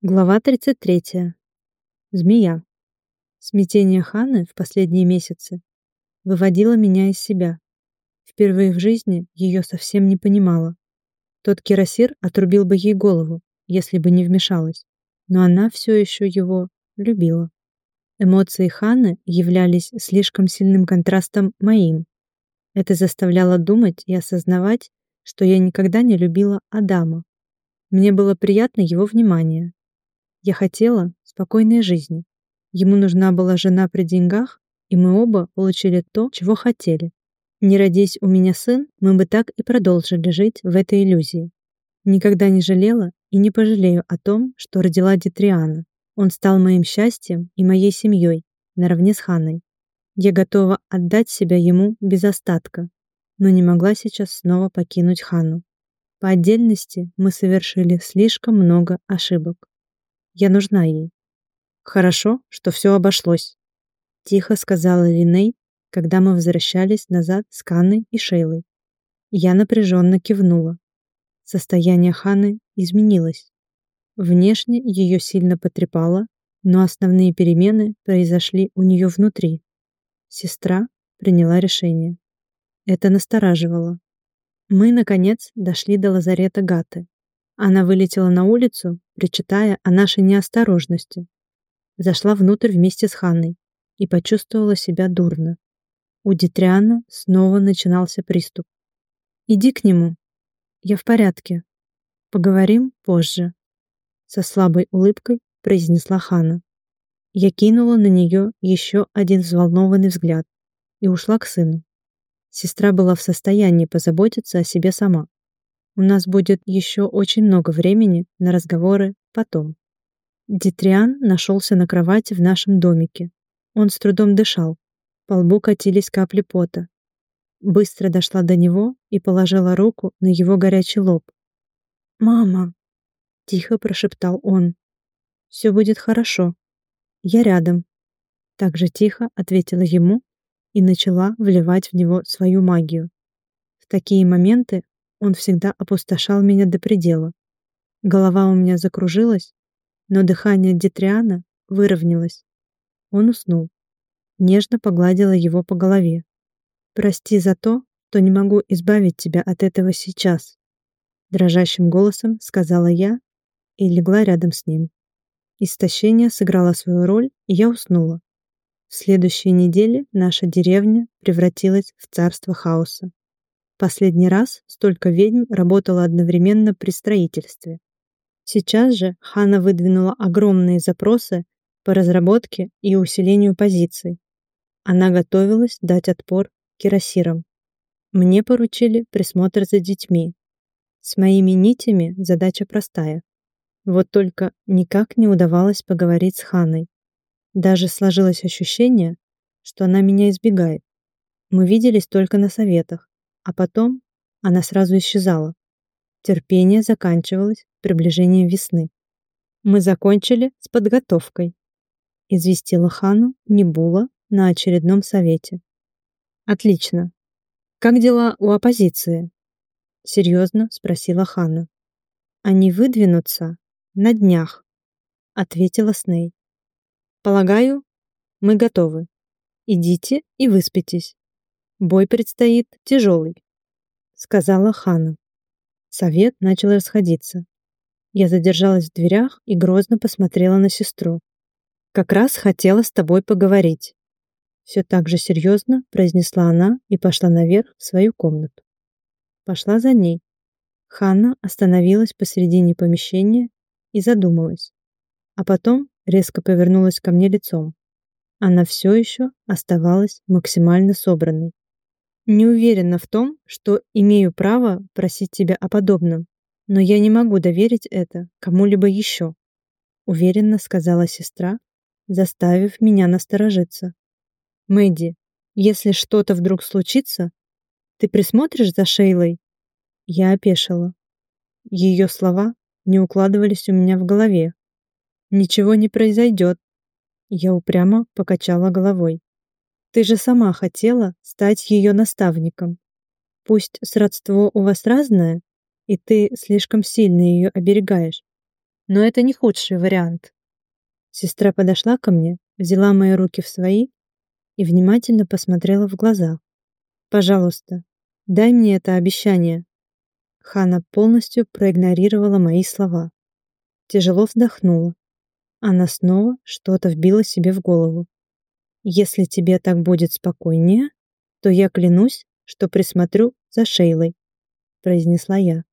Глава 33. Змея. Смятение Ханы в последние месяцы выводило меня из себя. Впервые в жизни ее совсем не понимала. Тот кирасир отрубил бы ей голову, если бы не вмешалась, но она все еще его любила. Эмоции Ханы являлись слишком сильным контрастом моим. Это заставляло думать и осознавать, что я никогда не любила Адама. Мне было приятно его внимание, я хотела спокойной жизни. Ему нужна была жена при деньгах, и мы оба получили то, чего хотели. Не родись у меня сын, мы бы так и продолжили жить в этой иллюзии. Никогда не жалела и не пожалею о том, что родила Дитриана. Он стал моим счастьем и моей семьей, наравне с Ханой. Я готова отдать себя ему без остатка, но не могла сейчас снова покинуть Хану. По отдельности мы совершили слишком много ошибок. Я нужна ей. Хорошо, что все обошлось. Тихо сказала Линей, когда мы возвращались назад с Канной и Шейлой. Я напряженно кивнула. Состояние Ханы изменилось. Внешне ее сильно потрепало, но основные перемены произошли у нее внутри. Сестра приняла решение. Это настораживало. Мы, наконец, дошли до лазарета Гаты. Она вылетела на улицу, причитая о нашей неосторожности. Зашла внутрь вместе с Ханной и почувствовала себя дурно. У Дитриана снова начинался приступ. «Иди к нему. Я в порядке. Поговорим позже», — со слабой улыбкой произнесла Хана. Я кинула на нее еще один взволнованный взгляд и ушла к сыну. Сестра была в состоянии позаботиться о себе сама. У нас будет еще очень много времени на разговоры потом. Дитриан нашелся на кровати в нашем домике. Он с трудом дышал. По лбу катились капли пота. Быстро дошла до него и положила руку на его горячий лоб. «Мама!» — тихо прошептал он. «Все будет хорошо. Я рядом». Так же тихо ответила ему и начала вливать в него свою магию. В такие моменты он всегда опустошал меня до предела. Голова у меня закружилась, но дыхание Дитриана выровнялось. Он уснул. Нежно погладила его по голове. «Прости за то, что не могу избавить тебя от этого сейчас», дрожащим голосом сказала я и легла рядом с ним. Истощение сыграло свою роль, и я уснула. В следующей неделе наша деревня превратилась в царство хаоса. Последний раз столько ведьм работало одновременно при строительстве. Сейчас же Хана выдвинула огромные запросы по разработке и усилению позиций. Она готовилась дать отпор кирасирам. Мне поручили присмотр за детьми. С моими нитями задача простая. Вот только никак не удавалось поговорить с Ханой. Даже сложилось ощущение, что она меня избегает. Мы виделись только на советах, а потом она сразу исчезала. Терпение заканчивалось приближением весны. «Мы закончили с подготовкой», — известила Хану Небула на очередном совете. «Отлично. Как дела у оппозиции?» — серьезно спросила Хана. «Они выдвинутся на днях», — ответила Сней. «Полагаю, мы готовы. Идите и выспитесь. Бой предстоит тяжелый, сказала Хана. Совет начал расходиться. Я задержалась в дверях и грозно посмотрела на сестру. Как раз хотела с тобой поговорить. Все так же серьезно произнесла она и пошла наверх в свою комнату. Пошла за ней. Ханна остановилась посредине помещения и задумалась. А потом резко повернулась ко мне лицом. Она все еще оставалась максимально собранной. Не уверена в том, что имею право просить тебя о подобном, но я не могу доверить это кому-либо еще», — уверенно сказала сестра, заставив меня насторожиться. «Мэдди, если что-то вдруг случится, ты присмотришь за Шейлой?» Я опешила. Ее слова не укладывались у меня в голове. «Ничего не произойдет». Я упрямо покачала головой. Ты же сама хотела стать ее наставником. Пусть сродство у вас разное, и ты слишком сильно ее оберегаешь. но это не худший вариант. Сестра подошла ко мне, взяла мои руки в свои и внимательно посмотрела в глаза. «Пожалуйста, дай мне это обещание». Хана полностью проигнорировала мои слова. Тяжело вздохнула. Она снова что-то вбила себе в голову. «Если тебе так будет спокойнее, то я клянусь, что присмотрю за Шейлой», произнесла я.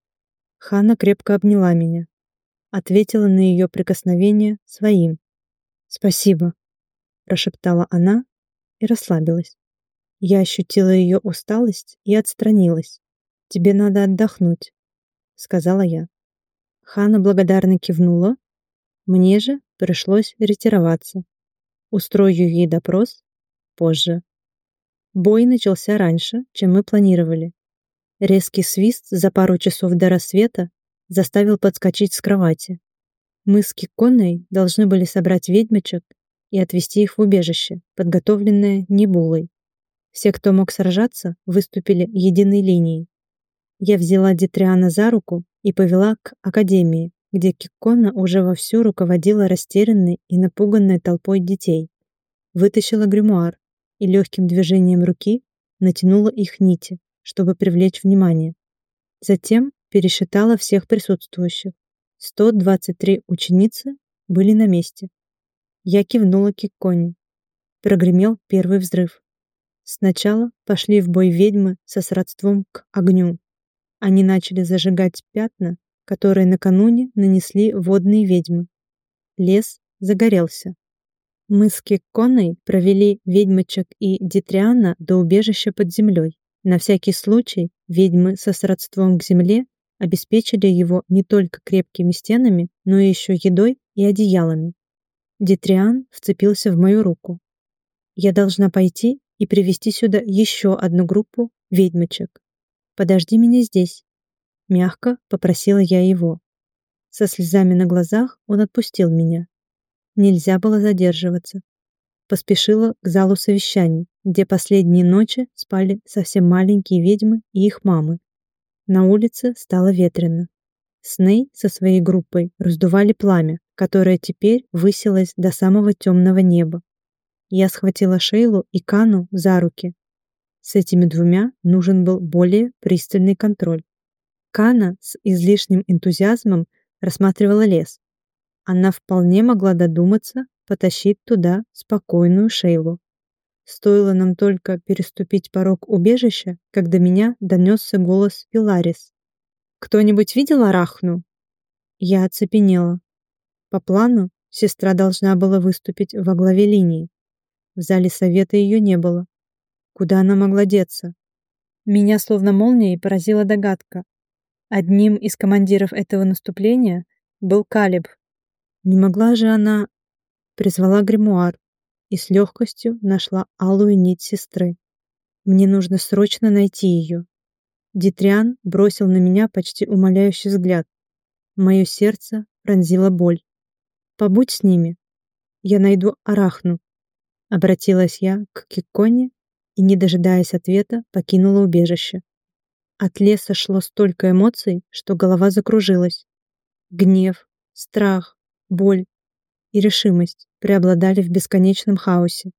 Хана крепко обняла меня, ответила на ее прикосновение своим. «Спасибо», прошептала она и расслабилась. Я ощутила ее усталость и отстранилась. «Тебе надо отдохнуть», — сказала я. Хана благодарно кивнула. Мне же пришлось ретироваться. Устрою ей допрос позже. Бой начался раньше, чем мы планировали. Резкий свист за пару часов до рассвета заставил подскочить с кровати. Мы с Киконой должны были собрать ведьмочек и отвезти их в убежище, подготовленное Небулой. Все, кто мог сражаться, выступили единой линией. Я взяла Дитриана за руку и повела к академии, где Кикона уже вовсю руководила растерянной и напуганной толпой детей. Вытащила гримуар и легким движением руки натянула их нити, чтобы привлечь внимание. Затем пересчитала всех присутствующих. 123 ученицы были на месте. Я кивнула Киконе. Прогремел первый взрыв. Сначала пошли в бой ведьмы со сродством к огню. Они начали зажигать пятна, которые накануне нанесли водные ведьмы. Лес загорелся. Мы с Кикконой провели ведьмочек и Дитриана до убежища под землей. На всякий случай ведьмы со сродством к земле обеспечили его не только крепкими стенами, но и еще едой и одеялами. Дитриан вцепился в мою руку. «Я должна пойти и привести сюда еще одну группу ведьмочек. Подожди меня здесь», — мягко попросила я его. Со слезами на глазах он отпустил меня. Нельзя было задерживаться. Поспешила к залу совещаний, где последние ночи спали совсем маленькие ведьмы и их мамы. На улице стало ветрено. Сней со своей группой раздували пламя, которое теперь высилось до самого темного неба. Я схватила Шейлу и Кану за руки. С этими двумя нужен был более пристальный контроль. Кана с излишним энтузиазмом рассматривала лес. Она вполне могла додуматься потащить туда спокойную Шейлу. Стоило нам только переступить порог убежища, когда меня донесся голос Пиларис. «Кто-нибудь видел Арахну?» Я оцепенела. По плану, сестра должна была выступить во главе линии. В зале совета ее не было. Куда она могла деться? Меня словно молнией поразила догадка. Одним из командиров этого наступления был Калиб. Не могла же она... Призвала гримуар, и с легкостью нашла алую нить сестры. Мне нужно срочно найти ее. Дитриан бросил на меня почти умоляющий взгляд. Мое сердце пронзило боль. «Побудь с ними. Я найду Арахну», — обратилась я к Киконе и, не дожидаясь ответа, покинула убежище. От леса шло столько эмоций, что голова закружилась. Гнев, страх, боль, и решимость преобладали в бесконечном хаосе.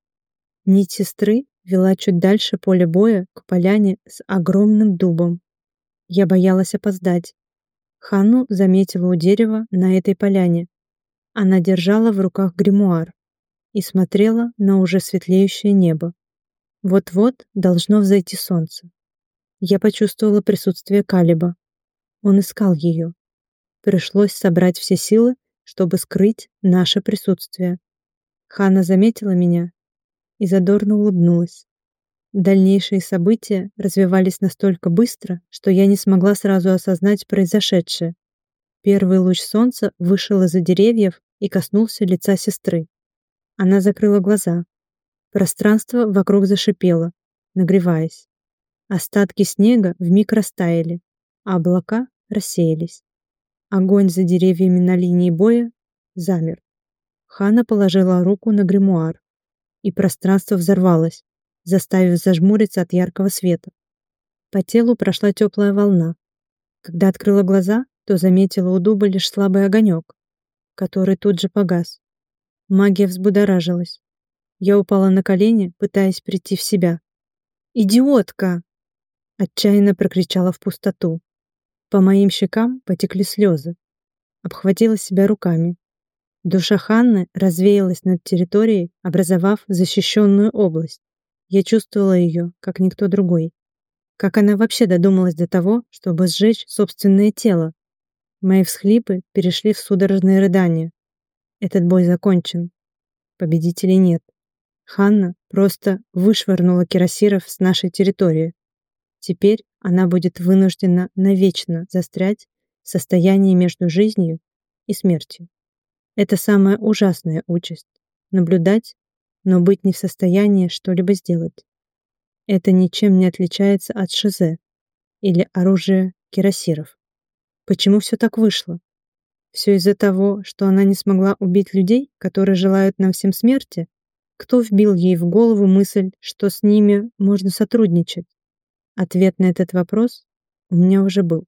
Нить сестры вела чуть дальше поля боя к поляне с огромным дубом. Я боялась опоздать. Хану заметила у дерева на этой поляне. Она держала в руках гримуар и смотрела на уже светлеющее небо. Вот-вот должно взойти солнце. Я почувствовала присутствие Калиба. Он искал ее. Пришлось собрать все силы чтобы скрыть наше присутствие. Хана заметила меня и задорно улыбнулась. Дальнейшие события развивались настолько быстро, что я не смогла сразу осознать произошедшее. Первый луч солнца вышел из-за деревьев и коснулся лица сестры. Она закрыла глаза. Пространство вокруг зашипело, нагреваясь. Остатки снега вмиг растаяли, а облака рассеялись. Огонь за деревьями на линии боя замер. Хана положила руку на гримуар, и пространство взорвалось, заставив зажмуриться от яркого света. По телу прошла теплая волна. Когда открыла глаза, то заметила у дуба лишь слабый огонек. который тут же погас. Магия взбудоражилась. Я упала на колени, пытаясь прийти в себя. «Идиотка!» Отчаянно прокричала в пустоту. По моим щекам потекли слезы. Обхватила себя руками. Душа Ханны развеялась над территорией, образовав защищенную область. Я чувствовала ее, как никто другой. Как она вообще додумалась до того, чтобы сжечь собственное тело? Мои всхлипы перешли в судорожные рыдания. Этот бой закончен. Победителей нет. Ханна просто вышвырнула кирасиров с нашей территории. Теперь она будет вынуждена навечно застрять в состоянии между жизнью и смертью. Это самая ужасная участь — наблюдать, но быть не в состоянии что-либо сделать. Это ничем не отличается от шизе или оружия кирасиров. Почему все так вышло? Все из-за того, что она не смогла убить людей, которые желают нам всем смерти? Кто вбил ей в голову мысль, что с ними можно сотрудничать? Ответ на этот вопрос у меня уже был.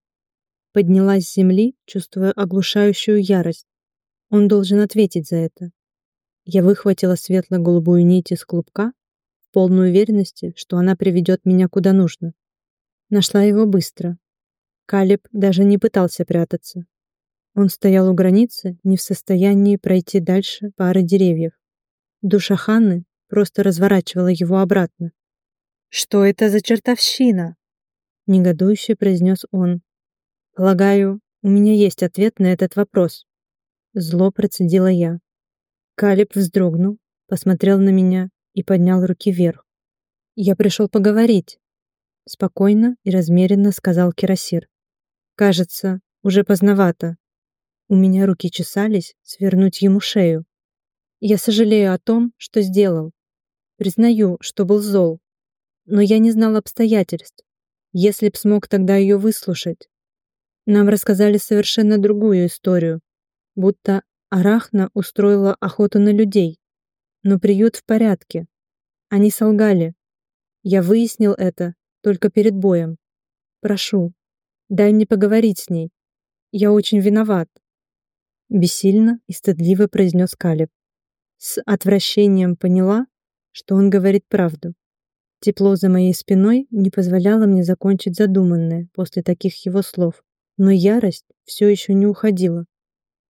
Поднялась с земли, чувствуя оглушающую ярость. Он должен ответить за это. Я выхватила светло-голубую нить из клубка, в полной уверенности, что она приведет меня куда нужно. Нашла его быстро. Калиб даже не пытался прятаться. Он стоял у границы, не в состоянии пройти дальше пары деревьев. Душа Ханны просто разворачивала его обратно. «Что это за чертовщина?» Негодующе произнес он. «Полагаю, у меня есть ответ на этот вопрос». Зло процедила я. Калиб вздрогнул, посмотрел на меня и поднял руки вверх. «Я пришел поговорить», — спокойно и размеренно сказал Кирасир. «Кажется, уже поздновато. У меня руки чесались свернуть ему шею. Я сожалею о том, что сделал. Признаю, что был зол. Но я не знал обстоятельств. Если б смог тогда ее выслушать. Нам рассказали совершенно другую историю. Будто Арахна устроила охоту на людей. Но приют в порядке. Они солгали. Я выяснил это только перед боем. Прошу, дай мне поговорить с ней. Я очень виноват. Бессильно и стыдливо произнес Калиб. С отвращением поняла, что он говорит правду. Тепло за моей спиной не позволяло мне закончить задуманное после таких его слов, но ярость все еще не уходила.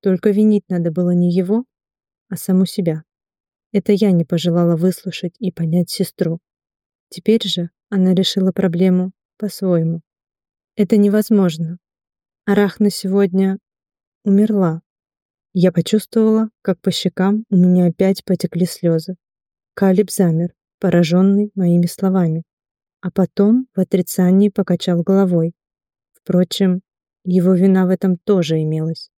Только винить надо было не его, а саму себя. Это я не пожелала выслушать и понять сестру. Теперь же она решила проблему по-своему. Это невозможно. Арахна сегодня умерла. Я почувствовала, как по щекам у меня опять потекли слезы. Калиб замер, пораженный моими словами, а потом в отрицании покачал головой. Впрочем, его вина в этом тоже имелась.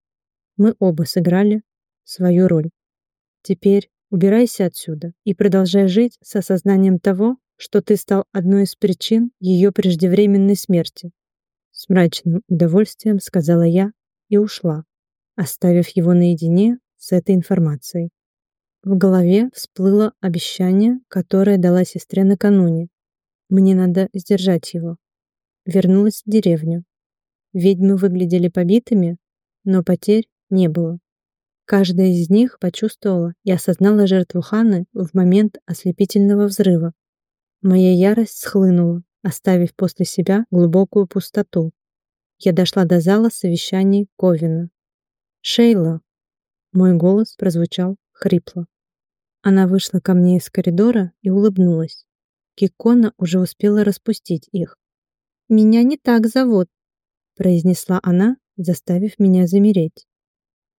Мы оба сыграли свою роль. Теперь убирайся отсюда и продолжай жить с осознанием того, что ты стал одной из причин ее преждевременной смерти. С мрачным удовольствием сказала я и ушла оставив его наедине с этой информацией. В голове всплыло обещание, которое дала сестре накануне. Мне надо сдержать его. Вернулась в деревню. Ведьмы выглядели побитыми, но потерь не было. Каждая из них почувствовала и осознала жертву Ханны в момент ослепительного взрыва. Моя ярость схлынула, оставив после себя глубокую пустоту. Я дошла до зала совещаний Ковина. «Шейла!» Мой голос прозвучал хрипло. Она вышла ко мне из коридора и улыбнулась. Кикона уже успела распустить их. «Меня не так зовут», — произнесла она, заставив меня замереть.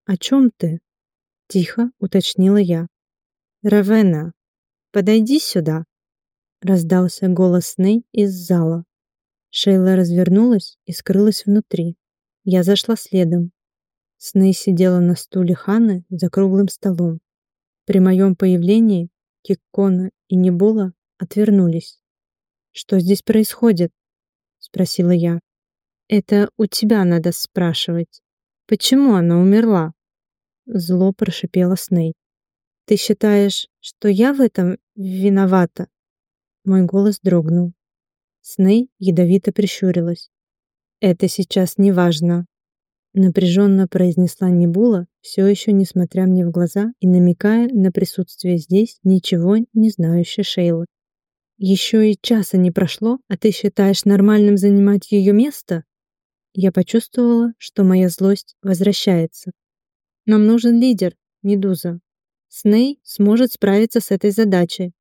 «О чем ты?» — тихо уточнила я. «Равена, подойди сюда», — раздался голос Ней из зала. Шейла развернулась и скрылась внутри. Я зашла следом, Сней сидела на стуле Ханы за круглым столом. При моем появлении Киккона и Небула отвернулись. «Что здесь происходит?» — спросила я. «Это у тебя надо спрашивать. Почему она умерла?» Зло прошипела Сней. «Ты считаешь, что я в этом виновата?» Мой голос дрогнул. Сней ядовито прищурилась. «Это сейчас не важно. Напряженно произнесла Небула, все еще не смотря мне в глаза и намекая на присутствие здесь ничего не знающей Шейлы. Еще и часа не прошло, а ты считаешь нормальным занимать ее место? Я почувствовала, что моя злость возвращается. Нам нужен лидер, Медуза. Сней сможет справиться с этой задачей,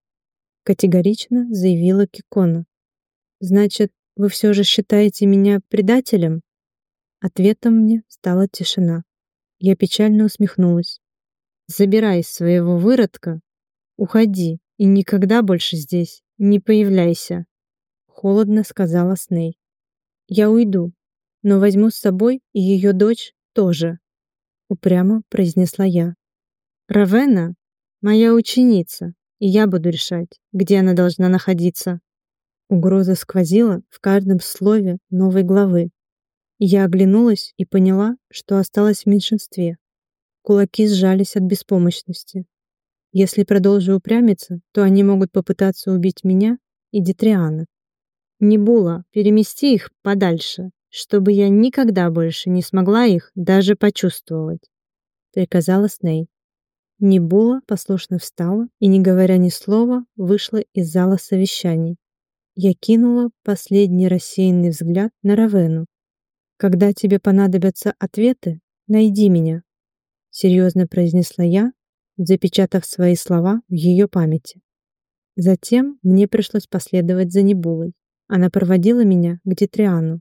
категорично заявила Кикона. Значит, вы все же считаете меня предателем? Ответом мне стала тишина. Я печально усмехнулась. Забирай своего выродка, уходи и никогда больше здесь не появляйся, холодно сказала Сней. Я уйду, но возьму с собой и ее дочь тоже, упрямо произнесла я. Равена моя ученица, и я буду решать, где она должна находиться. Угроза сквозила в каждом слове новой главы, я оглянулась и поняла, что осталась в меньшинстве. Кулаки сжались от беспомощности. Если продолжу упрямиться, то они могут попытаться убить меня и Дитриана. Небула, перемести их подальше, чтобы я никогда больше не смогла их даже почувствовать, приказала Сней. Небула послушно встала и, не говоря ни слова, вышла из зала совещаний. Я кинула последний рассеянный взгляд на Равену, когда тебе понадобятся ответы, найди меня, серьезно произнесла я, запечатав свои слова в ее памяти. Затем мне пришлось последовать за Небулой. Она проводила меня к Дитриану.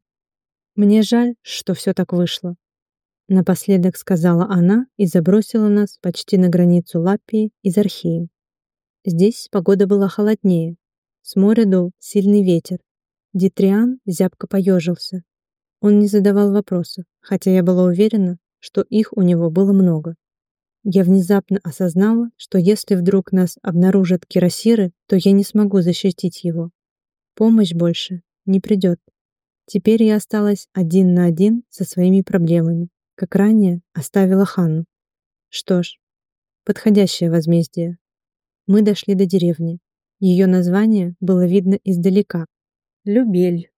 Мне жаль, что все так вышло. Напоследок сказала она и забросила нас почти на границу Лапии и Зархеи. Здесь погода была холоднее. С моря дул сильный ветер. Дитриан зябко поежился, он не задавал вопросов, хотя я была уверена, что их у него было много. Я внезапно осознала, что если вдруг нас обнаружат кирасиры, то я не смогу защитить его. Помощь больше не придет. Теперь я осталась один на один со своими проблемами, как ранее оставила Ханну. Что ж, подходящее возмездие. Мы дошли до деревни. Ее название было видно издалека. Любель.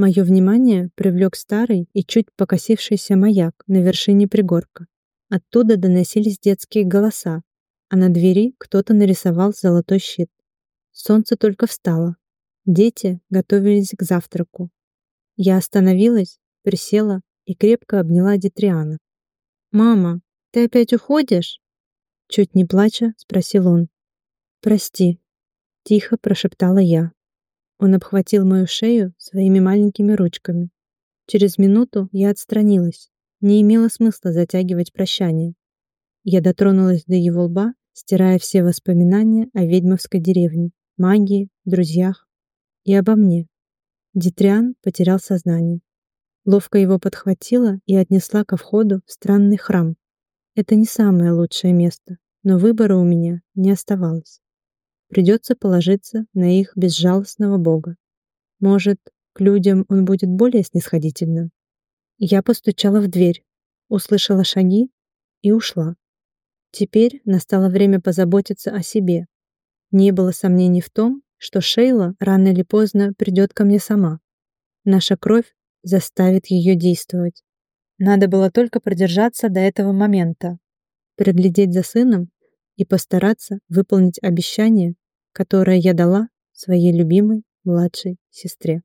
Мое внимание привлек старый и чуть покосившийся маяк на вершине пригорка. Оттуда доносились детские голоса, а на двери кто-то нарисовал золотой щит. Солнце только встало. Дети готовились к завтраку. Я остановилась, присела и крепко обняла Дитриана. «Мама, ты опять уходишь?» Чуть не плача, спросил он. «Прости», — тихо прошептала я. Он обхватил мою шею своими маленькими ручками. Через минуту я отстранилась. Не имело смысла затягивать прощание. Я дотронулась до его лба, стирая все воспоминания о ведьмовской деревне, магии, друзьях и обо мне. Дитриан потерял сознание. Ловко его подхватила и отнесла ко входу в странный храм. Это не самое лучшее место, но выбора у меня не оставалось. Придется положиться на их безжалостного бога. Может, к людям он будет более снисходительным. Я постучала в дверь, услышала шаги и ушла. Теперь настало время позаботиться о себе. Не было сомнений в том, что Шейла рано или поздно придет ко мне сама. Наша кровь заставит ее действовать. Надо было только продержаться до этого момента, приглядеть за сыном и постараться выполнить обещание, которое я дала своей любимой младшей сестре.